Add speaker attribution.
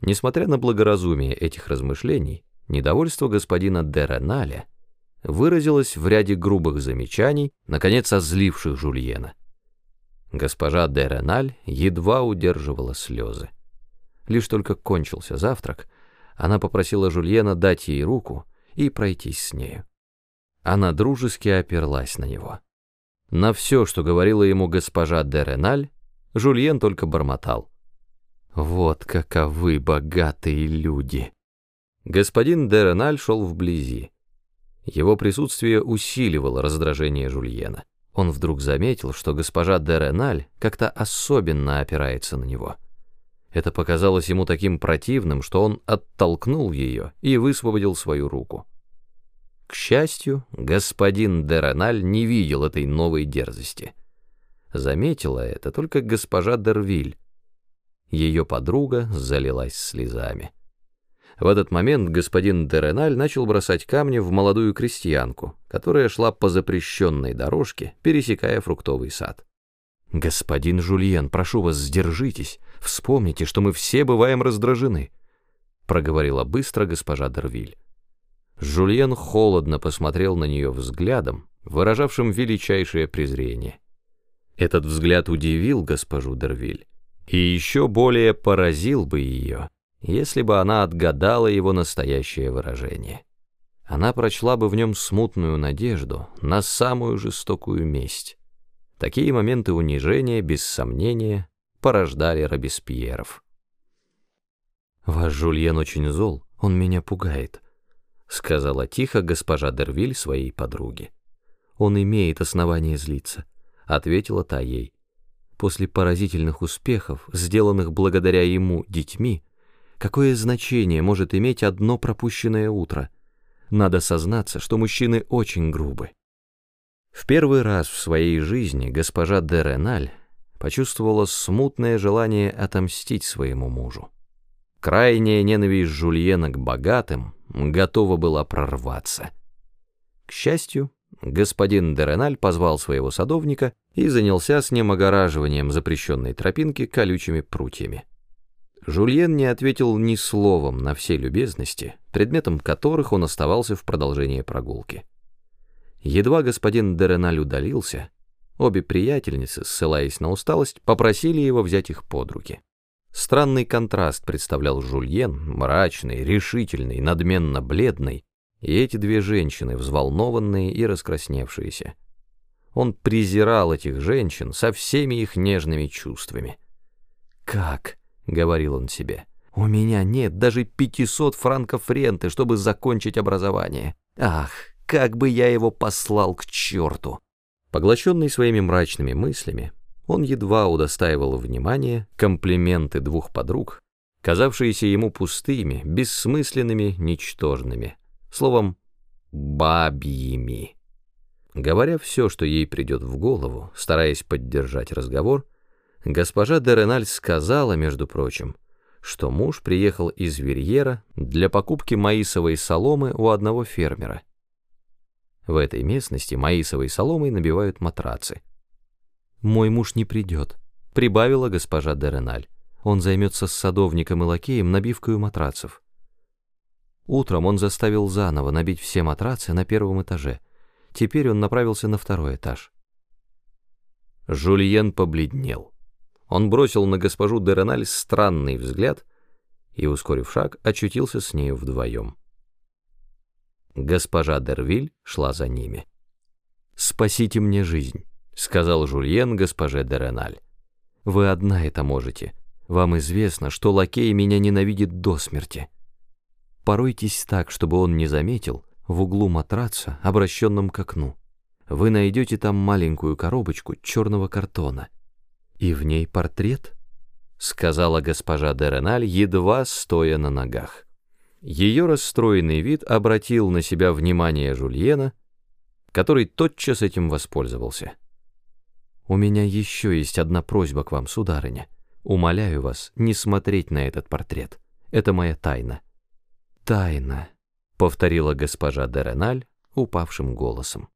Speaker 1: Несмотря на благоразумие этих размышлений, недовольство господина де Реналя выразилось в ряде грубых замечаний, наконец озливших Жульена. Госпожа де Реналь едва удерживала слезы. Лишь только кончился завтрак, она попросила Жульена дать ей руку и пройтись с нею. Она дружески оперлась на него. На все, что говорила ему госпожа де Реналь, Жульен только бормотал. Вот каковы богатые люди. Господин де шел вблизи. Его присутствие усиливало раздражение Жульена. Он вдруг заметил, что госпожа де как-то особенно опирается на него. Это показалось ему таким противным, что он оттолкнул ее и высвободил свою руку. К счастью, господин де не видел этой новой дерзости. Заметила это только госпожа Дервиль. Ее подруга залилась слезами. В этот момент господин де Реналь начал бросать камни в молодую крестьянку, которая шла по запрещенной дорожке, пересекая фруктовый сад. «Господин Жульен, прошу вас, сдержитесь, вспомните, что мы все бываем раздражены», проговорила быстро госпожа Дервиль. Жульен холодно посмотрел на нее взглядом, выражавшим величайшее презрение. Этот взгляд удивил госпожу Дервиль и еще более поразил бы ее, если бы она отгадала его настоящее выражение. Она прочла бы в нем смутную надежду на самую жестокую месть. Такие моменты унижения, без сомнения, порождали Робеспьеров. «Ваш Жульен очень зол, он меня пугает», — сказала тихо госпожа Дервиль своей подруге. «Он имеет основание злиться», — ответила та ей. «После поразительных успехов, сделанных благодаря ему детьми, какое значение может иметь одно пропущенное утро? Надо сознаться, что мужчины очень грубы». В первый раз в своей жизни госпожа де Реналь почувствовала смутное желание отомстить своему мужу. Крайняя ненависть Жульена к богатым готова была прорваться. К счастью, господин Дереналь позвал своего садовника и занялся с ним огораживанием запрещенной тропинки колючими прутьями. Жульен не ответил ни словом на все любезности, предметом которых он оставался в продолжении прогулки. Едва господин Дереналь удалился, обе приятельницы, ссылаясь на усталость, попросили его взять их под руки. Странный контраст представлял Жульен, мрачный, решительный, надменно бледный, и эти две женщины, взволнованные и раскрасневшиеся. Он презирал этих женщин со всеми их нежными чувствами. «Как?» — говорил он себе. «У меня нет даже пятисот франков ренты, чтобы закончить образование. Ах, как бы я его послал к черту!» Поглощенный своими мрачными мыслями, он едва удостаивал внимания комплименты двух подруг, казавшиеся ему пустыми, бессмысленными, ничтожными, словом, бабьими. Говоря все, что ей придет в голову, стараясь поддержать разговор, госпожа Дереналь сказала, между прочим, что муж приехал из Верьера для покупки маисовой соломы у одного фермера. В этой местности маисовой соломой набивают матрацы. «Мой муж не придет», — прибавила госпожа Дереналь. «Он займется с садовником и лакеем набивкой матрацев». Утром он заставил заново набить все матрацы на первом этаже. Теперь он направился на второй этаж. Жульен побледнел. Он бросил на госпожу Дереналь странный взгляд и, ускорив шаг, очутился с нею вдвоем. Госпожа Дервиль шла за ними. «Спасите мне жизнь». — сказал Жульен госпоже де Реналь. «Вы одна это можете. Вам известно, что лакей меня ненавидит до смерти. Поройтесь так, чтобы он не заметил, в углу матраца, обращенном к окну. Вы найдете там маленькую коробочку черного картона. И в ней портрет?» — сказала госпожа де Реналь, едва стоя на ногах. Ее расстроенный вид обратил на себя внимание Жульена, который тотчас этим воспользовался. У меня еще есть одна просьба к вам, сударыня. Умоляю вас не смотреть на этот портрет. Это моя тайна». «Тайна», — повторила госпожа Дереналь упавшим голосом.